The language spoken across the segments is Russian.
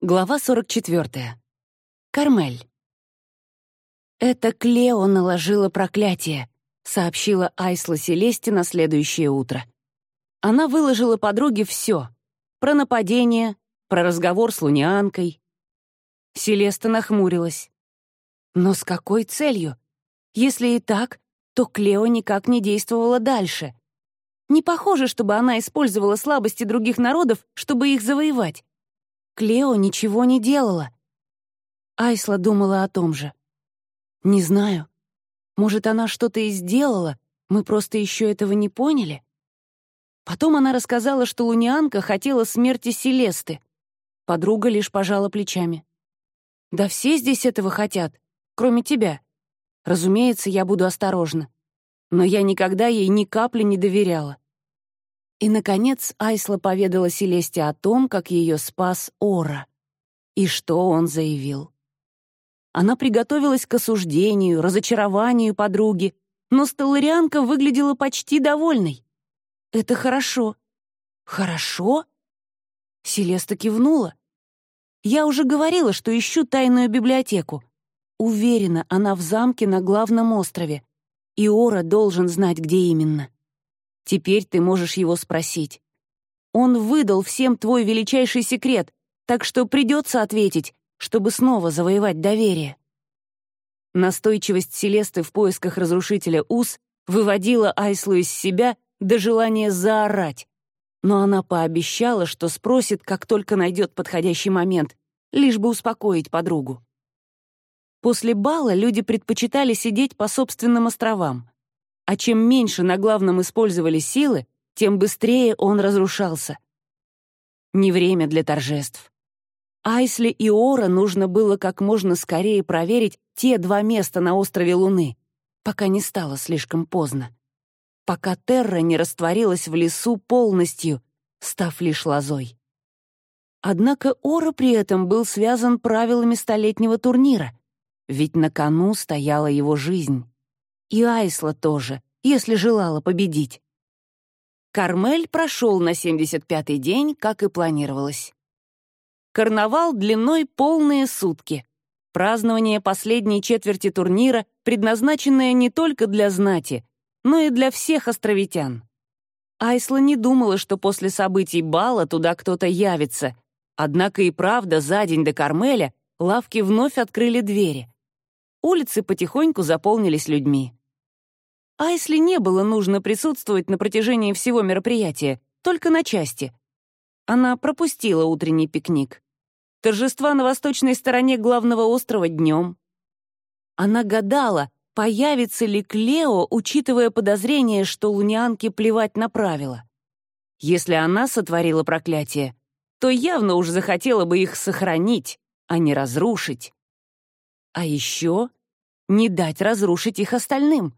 Глава 44. Кармель. «Это Клео наложила проклятие», — сообщила Айсла Селесте на следующее утро. Она выложила подруге все — про нападение, про разговор с Лунианкой. Селеста нахмурилась. Но с какой целью? Если и так, то Клео никак не действовала дальше. Не похоже, чтобы она использовала слабости других народов, чтобы их завоевать. Клео ничего не делала. Айсла думала о том же. Не знаю. Может, она что-то и сделала, мы просто еще этого не поняли? Потом она рассказала, что Лунианка хотела смерти Селесты. Подруга лишь пожала плечами. «Да все здесь этого хотят, кроме тебя. Разумеется, я буду осторожна. Но я никогда ей ни капли не доверяла. И, наконец, Айсла поведала Селесте о том, как ее спас Ора. И что он заявил. Она приготовилась к осуждению, разочарованию подруги, но Стелларианка выглядела почти довольной. «Это хорошо». «Хорошо?» Селеста кивнула. «Я уже говорила, что ищу тайную библиотеку. Уверена, она в замке на главном острове. И Ора должен знать, где именно». Теперь ты можешь его спросить. Он выдал всем твой величайший секрет, так что придется ответить, чтобы снова завоевать доверие. Настойчивость Селесты в поисках разрушителя Ус выводила Айслу из себя до желания заорать. Но она пообещала, что спросит, как только найдет подходящий момент, лишь бы успокоить подругу. После бала люди предпочитали сидеть по собственным островам а чем меньше на главном использовали силы, тем быстрее он разрушался. Не время для торжеств. Айсли и Ора нужно было как можно скорее проверить те два места на острове Луны, пока не стало слишком поздно. Пока Терра не растворилась в лесу полностью, став лишь лозой. Однако Ора при этом был связан правилами столетнего турнира, ведь на кону стояла его жизнь. И Айсла тоже, если желала победить. Кармель прошел на 75-й день, как и планировалось. Карнавал длиной полные сутки. Празднование последней четверти турнира, предназначенное не только для знати, но и для всех островитян. Айсла не думала, что после событий бала туда кто-то явится, однако и правда за день до Кармеля лавки вновь открыли двери. Улицы потихоньку заполнились людьми. Айсли не было нужно присутствовать на протяжении всего мероприятия, только на части. Она пропустила утренний пикник. Торжества на восточной стороне главного острова днем. Она гадала, появится ли Клео, учитывая подозрение, что лунианке плевать на правила. Если она сотворила проклятие, то явно уж захотела бы их сохранить, а не разрушить. А еще не дать разрушить их остальным.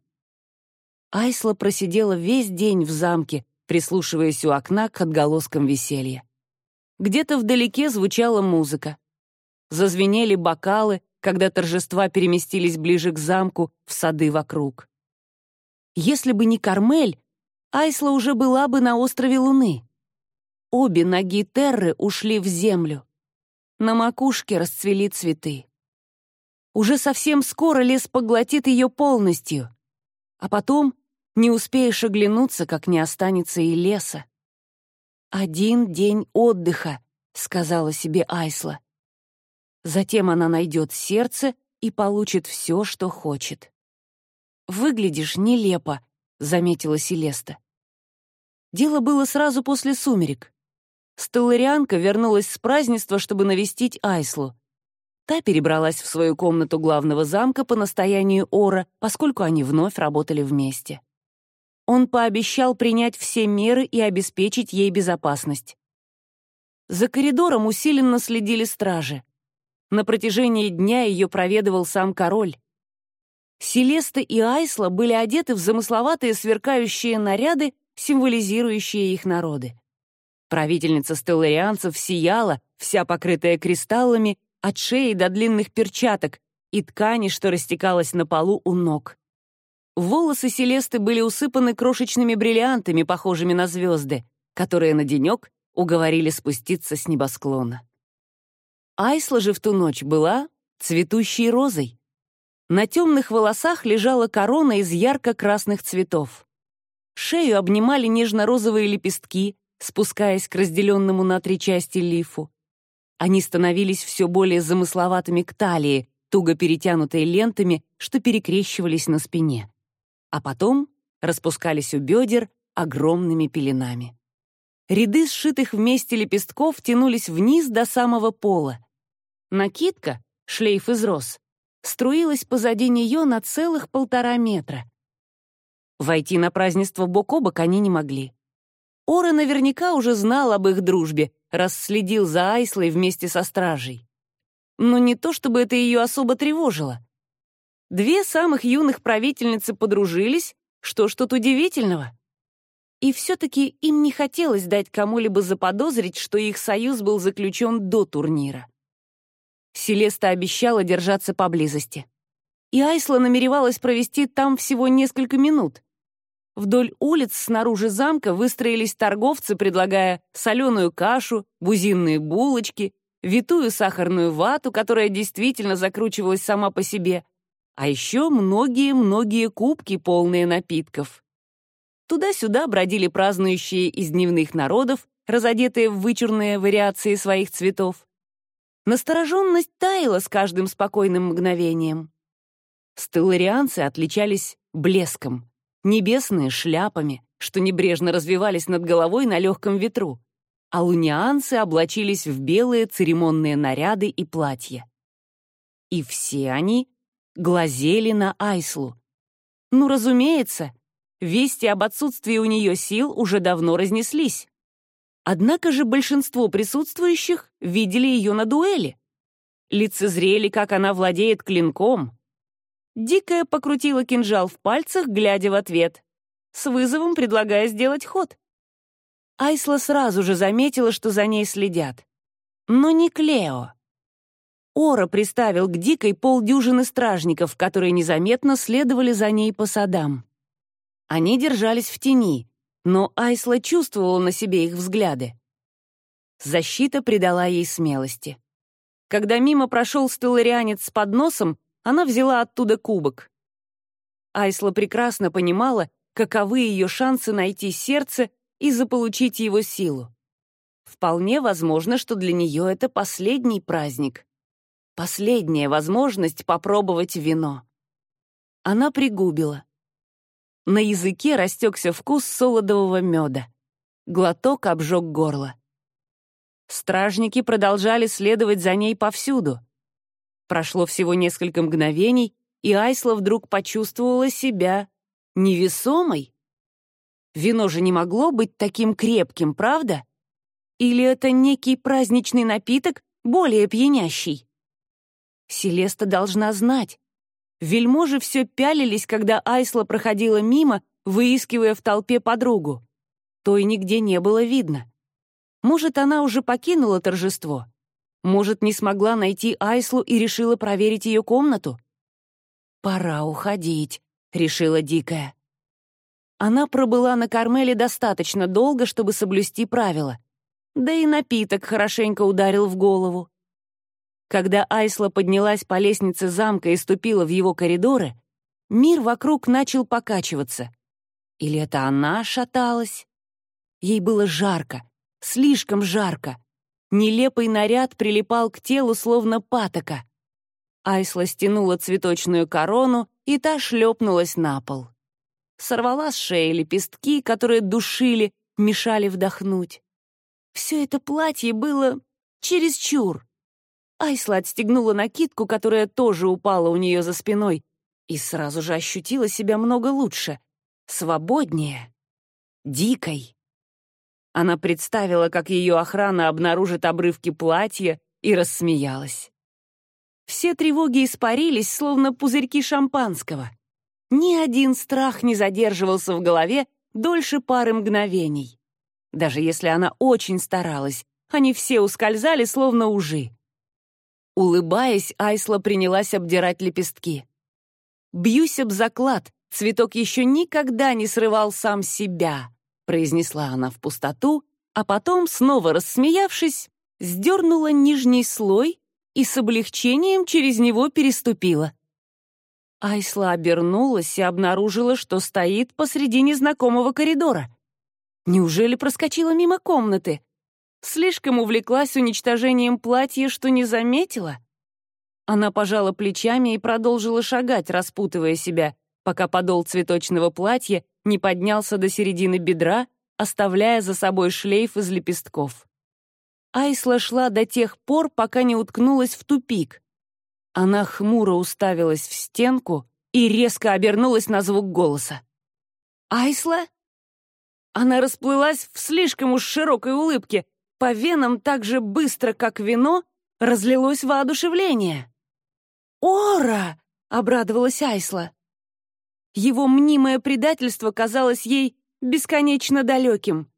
Айсла просидела весь день в замке, прислушиваясь у окна к отголоскам веселья. Где-то вдалеке звучала музыка. Зазвенели бокалы, когда торжества переместились ближе к замку, в сады вокруг. Если бы не Кармель, Айсла уже была бы на острове Луны. Обе ноги Терры ушли в землю. На макушке расцвели цветы. Уже совсем скоро лес поглотит ее полностью. А потом не успеешь оглянуться, как не останется и леса. «Один день отдыха», — сказала себе Айсла. Затем она найдет сердце и получит все, что хочет. «Выглядишь нелепо», — заметила Селеста. Дело было сразу после сумерек. Стелларианка вернулась с празднества, чтобы навестить Айслу. Та перебралась в свою комнату главного замка по настоянию Ора, поскольку они вновь работали вместе он пообещал принять все меры и обеспечить ей безопасность. За коридором усиленно следили стражи. На протяжении дня ее проведывал сам король. Селеста и Айсла были одеты в замысловатые сверкающие наряды, символизирующие их народы. Правительница стелларианцев сияла, вся покрытая кристаллами, от шеи до длинных перчаток и ткани, что растекалась на полу у ног. Волосы Селесты были усыпаны крошечными бриллиантами, похожими на звезды, которые на денек уговорили спуститься с небосклона. Айсла же в ту ночь была цветущей розой. На темных волосах лежала корона из ярко-красных цветов. Шею обнимали нежно-розовые лепестки, спускаясь к разделенному на три части лифу. Они становились все более замысловатыми к талии, туго перетянутой лентами, что перекрещивались на спине. А потом распускались у бедер огромными пеленами. Ряды сшитых вместе лепестков тянулись вниз до самого пола. Накидка, шлейф из роз, струилась позади нее на целых полтора метра. Войти на празднество бок о бок они не могли. Ора наверняка уже знал об их дружбе, раз следил за Айслой вместе со стражей. Но не то, чтобы это ее особо тревожило. Две самых юных правительницы подружились, что ж тут удивительного? И все-таки им не хотелось дать кому-либо заподозрить, что их союз был заключен до турнира. Селеста обещала держаться поблизости. И Айсла намеревалась провести там всего несколько минут. Вдоль улиц снаружи замка выстроились торговцы, предлагая соленую кашу, бузинные булочки, витую сахарную вату, которая действительно закручивалась сама по себе, а еще многие-многие кубки, полные напитков. Туда-сюда бродили празднующие из дневных народов, разодетые в вычурные вариации своих цветов. Настороженность таяла с каждым спокойным мгновением. Стелларианцы отличались блеском, небесные — шляпами, что небрежно развивались над головой на легком ветру, а лунианцы облачились в белые церемонные наряды и платья. И все они глазели на Айслу. Ну, разумеется, вести об отсутствии у нее сил уже давно разнеслись. Однако же большинство присутствующих видели ее на дуэли. Лицезрели, как она владеет клинком. Дикая покрутила кинжал в пальцах, глядя в ответ, с вызовом предлагая сделать ход. Айсла сразу же заметила, что за ней следят. Но не Клео. Ора приставил к Дикой полдюжины стражников, которые незаметно следовали за ней по садам. Они держались в тени, но Айсла чувствовала на себе их взгляды. Защита придала ей смелости. Когда мимо прошел стелларианец с подносом, она взяла оттуда кубок. Айсла прекрасно понимала, каковы ее шансы найти сердце и заполучить его силу. Вполне возможно, что для нее это последний праздник. Последняя возможность попробовать вино. Она пригубила. На языке растекся вкус солодового меда. Глоток обжег горло. Стражники продолжали следовать за ней повсюду. Прошло всего несколько мгновений, и Айсла вдруг почувствовала себя невесомой. Вино же не могло быть таким крепким, правда? Или это некий праздничный напиток, более пьянящий? Селеста должна знать. Вельможи все пялились, когда Айсла проходила мимо, выискивая в толпе подругу. Той нигде не было видно. Может, она уже покинула торжество? Может, не смогла найти Айслу и решила проверить ее комнату? «Пора уходить», — решила Дикая. Она пробыла на Кармеле достаточно долго, чтобы соблюсти правила. Да и напиток хорошенько ударил в голову. Когда Айсла поднялась по лестнице замка и ступила в его коридоры, мир вокруг начал покачиваться. Или это она шаталась? Ей было жарко, слишком жарко. Нелепый наряд прилипал к телу, словно патока. Айсла стянула цветочную корону, и та шлепнулась на пол. Сорвала с шеи лепестки, которые душили, мешали вдохнуть. Все это платье было чересчур. Айсла отстегнула накидку, которая тоже упала у нее за спиной, и сразу же ощутила себя много лучше, свободнее, дикой. Она представила, как ее охрана обнаружит обрывки платья, и рассмеялась. Все тревоги испарились, словно пузырьки шампанского. Ни один страх не задерживался в голове дольше пары мгновений. Даже если она очень старалась, они все ускользали, словно ужи. Улыбаясь, Айсла принялась обдирать лепестки. «Бьюсь об заклад, цветок еще никогда не срывал сам себя», произнесла она в пустоту, а потом, снова рассмеявшись, сдернула нижний слой и с облегчением через него переступила. Айсла обернулась и обнаружила, что стоит посреди незнакомого коридора. Неужели проскочила мимо комнаты? Слишком увлеклась уничтожением платья, что не заметила? Она пожала плечами и продолжила шагать, распутывая себя, пока подол цветочного платья не поднялся до середины бедра, оставляя за собой шлейф из лепестков. Айсла шла до тех пор, пока не уткнулась в тупик. Она хмуро уставилась в стенку и резко обернулась на звук голоса. «Айсла?» Она расплылась в слишком уж широкой улыбке. По венам так же быстро, как вино, разлилось воодушевление. «Ора!» — обрадовалась Айсла. Его мнимое предательство казалось ей бесконечно далеким.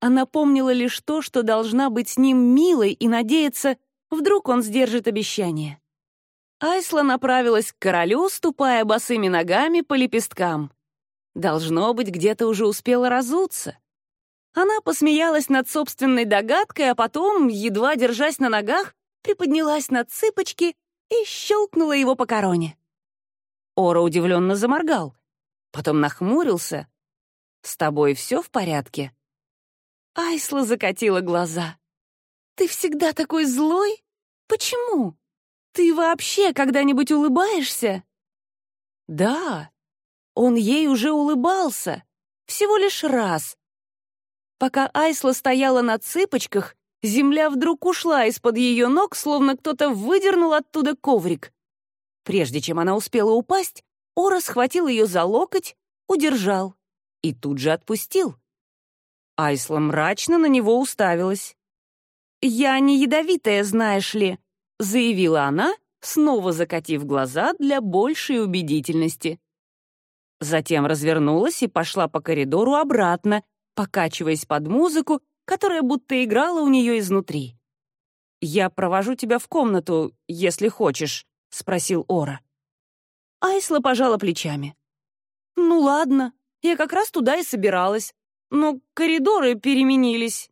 Она помнила лишь то, что должна быть с ним милой и надеяться, вдруг он сдержит обещание. Айсла направилась к королю, ступая босыми ногами по лепесткам. Должно быть, где-то уже успела разуться. Она посмеялась над собственной догадкой, а потом, едва держась на ногах, приподнялась на цыпочки и щелкнула его по короне. Ора удивленно заморгал, потом нахмурился. «С тобой все в порядке?» Айсла закатила глаза. «Ты всегда такой злой? Почему? Ты вообще когда-нибудь улыбаешься?» «Да, он ей уже улыбался. Всего лишь раз. Пока Айсла стояла на цыпочках, земля вдруг ушла из-под ее ног, словно кто-то выдернул оттуда коврик. Прежде чем она успела упасть, Ора схватил ее за локоть, удержал и тут же отпустил. Айсла мрачно на него уставилась. «Я не ядовитая, знаешь ли», — заявила она, снова закатив глаза для большей убедительности. Затем развернулась и пошла по коридору обратно, покачиваясь под музыку, которая будто играла у нее изнутри. «Я провожу тебя в комнату, если хочешь», — спросил Ора. Айсла пожала плечами. «Ну ладно, я как раз туда и собиралась но коридоры переменились».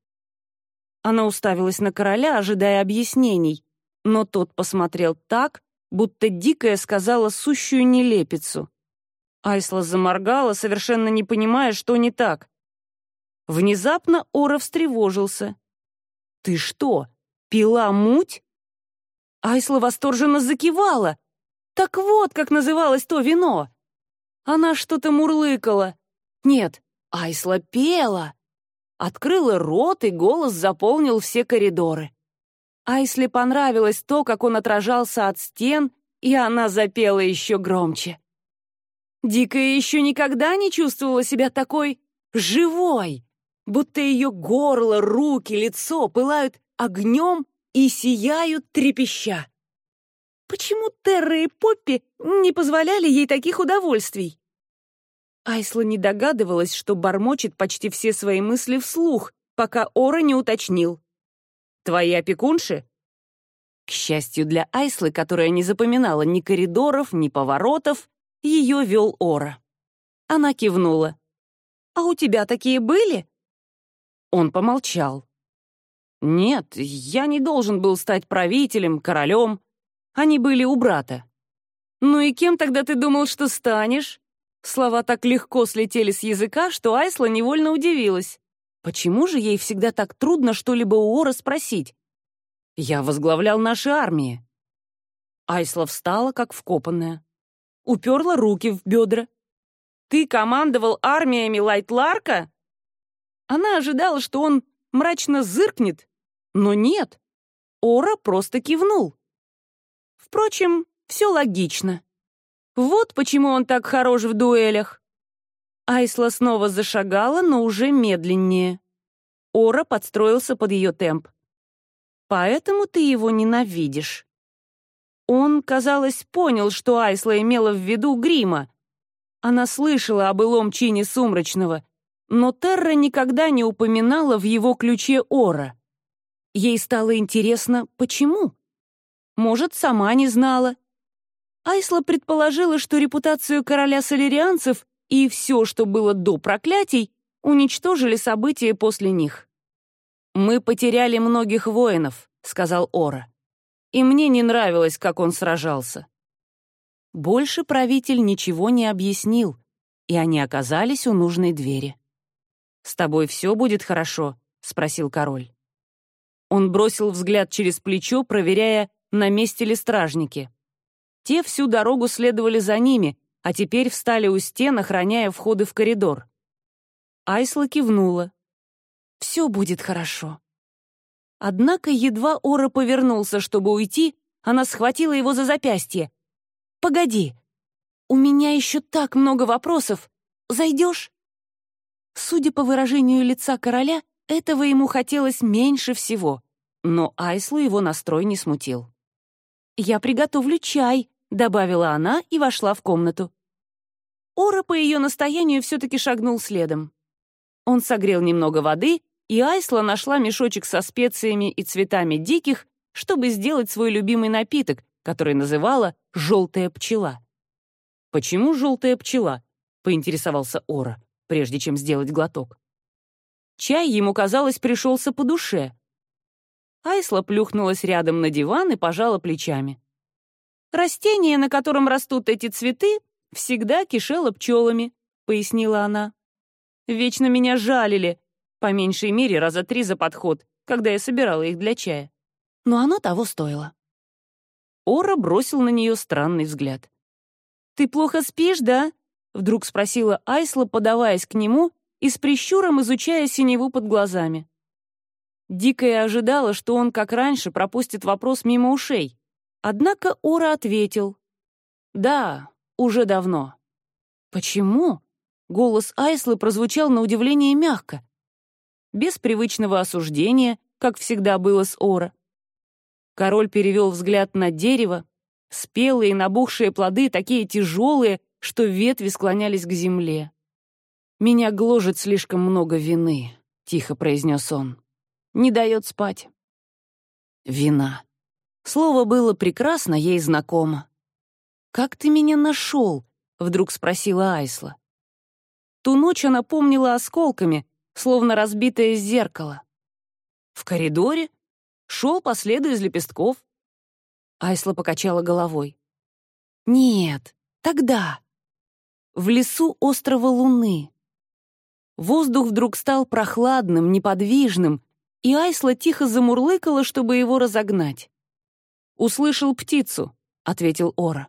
Она уставилась на короля, ожидая объяснений, но тот посмотрел так, будто дикая сказала сущую нелепицу. Айсла заморгала, совершенно не понимая, что не так. Внезапно Ора встревожился. «Ты что, пила муть?» Айсла восторженно закивала. «Так вот, как называлось то вино!» Она что-то мурлыкала. Нет, Айсла пела. Открыла рот, и голос заполнил все коридоры. Айсле понравилось то, как он отражался от стен, и она запела еще громче. Дикая еще никогда не чувствовала себя такой живой, будто ее горло, руки, лицо пылают огнем и сияют трепеща. Почему Терра и Поппи не позволяли ей таких удовольствий? Айсла не догадывалась, что бормочет почти все свои мысли вслух, пока Ора не уточнил. «Твои опекунши?» К счастью для Айслы, которая не запоминала ни коридоров, ни поворотов, ее вел Ора. Она кивнула. «А у тебя такие были?» Он помолчал. «Нет, я не должен был стать правителем, королем. Они были у брата». «Ну и кем тогда ты думал, что станешь?» Слова так легко слетели с языка, что Айсла невольно удивилась. Почему же ей всегда так трудно что-либо у Ора спросить? Я возглавлял наши армии. Айсла встала, как вкопанная. Уперла руки в бедра. «Ты командовал армиями Лайтларка?» Она ожидала, что он мрачно зыркнет, но нет. Ора просто кивнул. Впрочем, все логично. Вот почему он так хорош в дуэлях. Айсла снова зашагала, но уже медленнее. Ора подстроился под ее темп. «Поэтому ты его ненавидишь». Он, казалось, понял, что Айсла имела в виду грима. Она слышала о былом чине Сумрачного, но Терра никогда не упоминала в его ключе Ора. Ей стало интересно, почему. Может, сама не знала. Айсла предположила, что репутацию короля солерианцев и все, что было до проклятий, уничтожили события после них. «Мы потеряли многих воинов», — сказал Ора. и мне не нравилось, как он сражался. Больше правитель ничего не объяснил, и они оказались у нужной двери. «С тобой все будет хорошо?» — спросил король. Он бросил взгляд через плечо, проверяя, на месте ли стражники. Те всю дорогу следовали за ними, а теперь встали у стен, охраняя входы в коридор. Айсла кивнула. «Все будет хорошо». Однако едва Ора повернулся, чтобы уйти, она схватила его за запястье. «Погоди, у меня еще так много вопросов. Зайдешь?» Судя по выражению лица короля, этого ему хотелось меньше всего, но Айслу его настрой не смутил. «Я приготовлю чай», — добавила она и вошла в комнату. Ора по ее настоянию все-таки шагнул следом. Он согрел немного воды, и Айсла нашла мешочек со специями и цветами диких, чтобы сделать свой любимый напиток, который называла «желтая пчела». «Почему желтая пчела?» — поинтересовался Ора прежде чем сделать глоток. Чай ему, казалось, пришелся по душе. Айсла плюхнулась рядом на диван и пожала плечами. «Растение, на котором растут эти цветы, всегда кишело пчелами», — пояснила она. «Вечно меня жалили, по меньшей мере раза три за подход, когда я собирала их для чая. Но оно того стоило». Ора бросил на нее странный взгляд. «Ты плохо спишь, да?» — вдруг спросила Айсла, подаваясь к нему и с прищуром изучая синеву под глазами. Дикая ожидала, что он, как раньше, пропустит вопрос мимо ушей. Однако Ора ответил. «Да, уже давно». «Почему?» — голос Айслы прозвучал на удивление мягко. Без привычного осуждения, как всегда было с Ора. Король перевел взгляд на дерево. Спелые набухшие плоды, такие тяжелые, что ветви склонялись к земле. «Меня гложет слишком много вины», — тихо произнес он. «Не дает спать». «Вина». Слово было прекрасно ей знакомо. «Как ты меня нашел?» — вдруг спросила Айсла. Ту ночь она помнила осколками, словно разбитое зеркало. В коридоре шел по следу из лепестков. Айсла покачала головой. «Нет, тогда в лесу острова Луны. Воздух вдруг стал прохладным, неподвижным, и Айсла тихо замурлыкала, чтобы его разогнать. «Услышал птицу», — ответил Ора.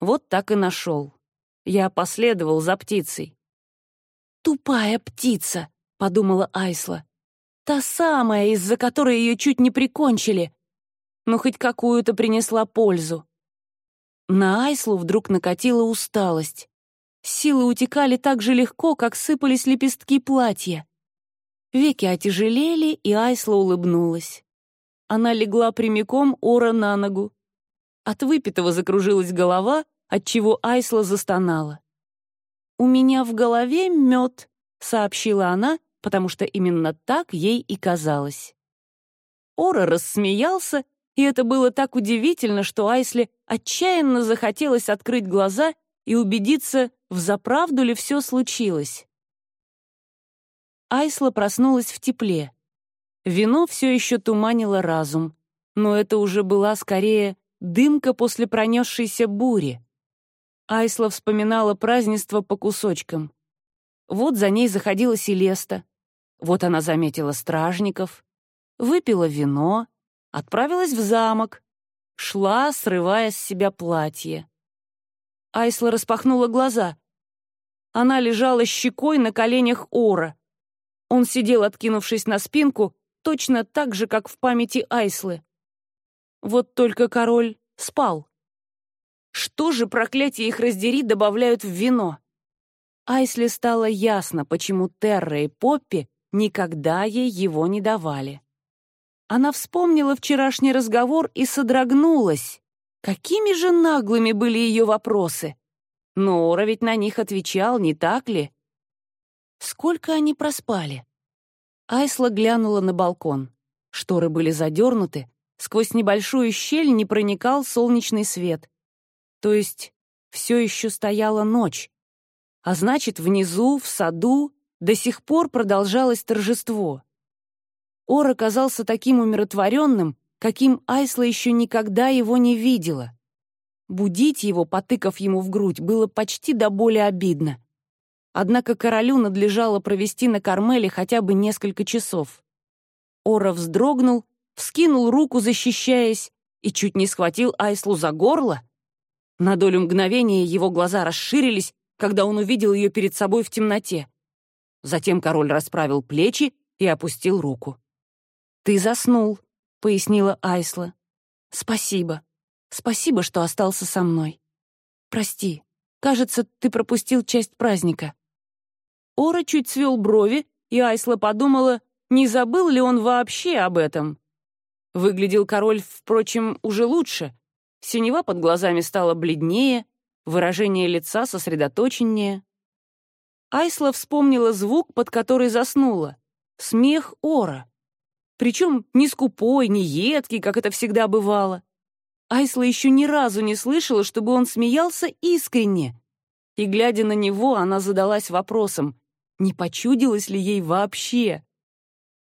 «Вот так и нашел. Я последовал за птицей». «Тупая птица», — подумала Айсла. «Та самая, из-за которой ее чуть не прикончили. Но хоть какую-то принесла пользу». На Айслу вдруг накатила усталость. Силы утекали так же легко, как сыпались лепестки платья. Веки отяжелели, и Айсла улыбнулась. Она легла прямиком Ора на ногу. От выпитого закружилась голова, отчего Айсла застонала. «У меня в голове мед», — сообщила она, потому что именно так ей и казалось. Ора рассмеялся, и это было так удивительно, что Айсле отчаянно захотелось открыть глаза и убедиться, взаправду ли все случилось. Айсла проснулась в тепле. Вино все еще туманило разум, но это уже была скорее дымка после пронесшейся бури. Айсла вспоминала празднество по кусочкам. Вот за ней заходила Селеста. Вот она заметила стражников. Выпила вино, отправилась в замок. Шла, срывая с себя платье. Айсла распахнула глаза. Она лежала щекой на коленях Ора. Он сидел, откинувшись на спинку, точно так же, как в памяти Айслы. Вот только король спал. Что же, проклятие их раздери, добавляют в вино? Айсле стало ясно, почему Терра и Поппи никогда ей его не давали. Она вспомнила вчерашний разговор и содрогнулась. Какими же наглыми были ее вопросы? Но Ора ведь на них отвечал, не так ли? Сколько они проспали? Айсла глянула на балкон. Шторы были задернуты, сквозь небольшую щель не проникал солнечный свет. То есть все еще стояла ночь. А значит, внизу, в саду, до сих пор продолжалось торжество. Ор оказался таким умиротворенным, каким Айсла еще никогда его не видела. Будить его, потыкав ему в грудь, было почти до боли обидно. Однако королю надлежало провести на Кармеле хотя бы несколько часов. Ора вздрогнул, вскинул руку, защищаясь, и чуть не схватил Айслу за горло. На долю мгновения его глаза расширились, когда он увидел ее перед собой в темноте. Затем король расправил плечи и опустил руку. «Ты заснул», — пояснила Айсла. «Спасибо. Спасибо, что остался со мной. Прости, кажется, ты пропустил часть праздника». Ора чуть свел брови, и Айсла подумала, не забыл ли он вообще об этом. Выглядел король, впрочем, уже лучше. Синева под глазами стала бледнее, выражение лица сосредоточеннее. Айсла вспомнила звук, под который заснула. Смех Ора. Причем не скупой, не едкий, как это всегда бывало. Айсла еще ни разу не слышала, чтобы он смеялся искренне. И, глядя на него, она задалась вопросом, не почудилось ли ей вообще.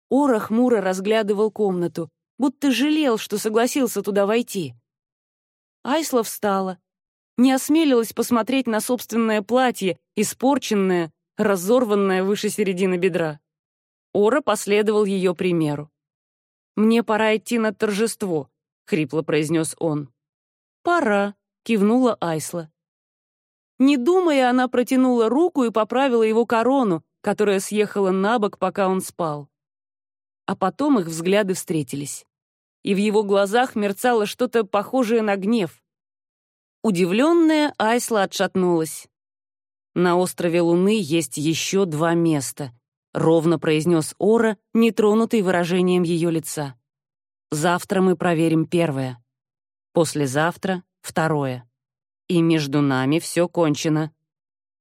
Ора хмуро разглядывал комнату, будто жалел, что согласился туда войти. Айсла встала, не осмелилась посмотреть на собственное платье, испорченное, разорванное выше середины бедра. Ора последовал ее примеру. «Мне пора идти на торжество», — хрипло произнес он. «Пора», — кивнула Айсла. Не думая, она протянула руку и поправила его корону, которая съехала на бок, пока он спал. А потом их взгляды встретились. И в его глазах мерцало что-то похожее на гнев. Удивленная, Айсла отшатнулась. «На острове Луны есть еще два места», — ровно произнес Ора, нетронутый выражением ее лица. «Завтра мы проверим первое. Послезавтра — второе. И между нами все кончено».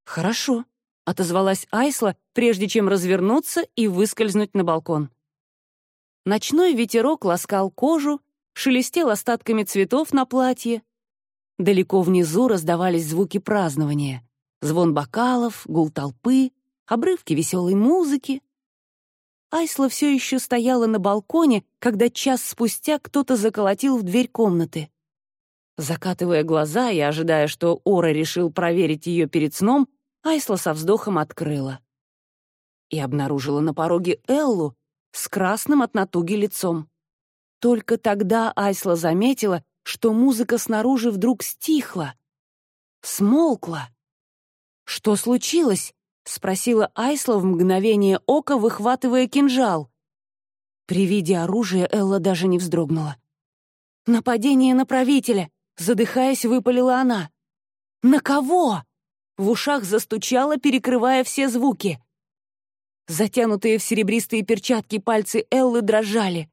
«Хорошо», — отозвалась Айсла, прежде чем развернуться и выскользнуть на балкон. Ночной ветерок ласкал кожу, шелестел остатками цветов на платье, Далеко внизу раздавались звуки празднования. Звон бокалов, гул толпы, обрывки веселой музыки. Айсла все еще стояла на балконе, когда час спустя кто-то заколотил в дверь комнаты. Закатывая глаза и ожидая, что Ора решил проверить ее перед сном, Айсла со вздохом открыла. И обнаружила на пороге Эллу с красным от натуги лицом. Только тогда Айсла заметила, что музыка снаружи вдруг стихла, смолкла. «Что случилось?» — спросила Айсла в мгновение ока, выхватывая кинжал. При виде оружия Элла даже не вздрогнула. «Нападение на правителя!» — задыхаясь, выпалила она. «На кого?» В ушах застучало, перекрывая все звуки. Затянутые в серебристые перчатки пальцы Эллы дрожали.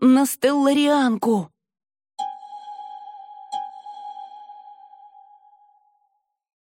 «На Стелларианку!»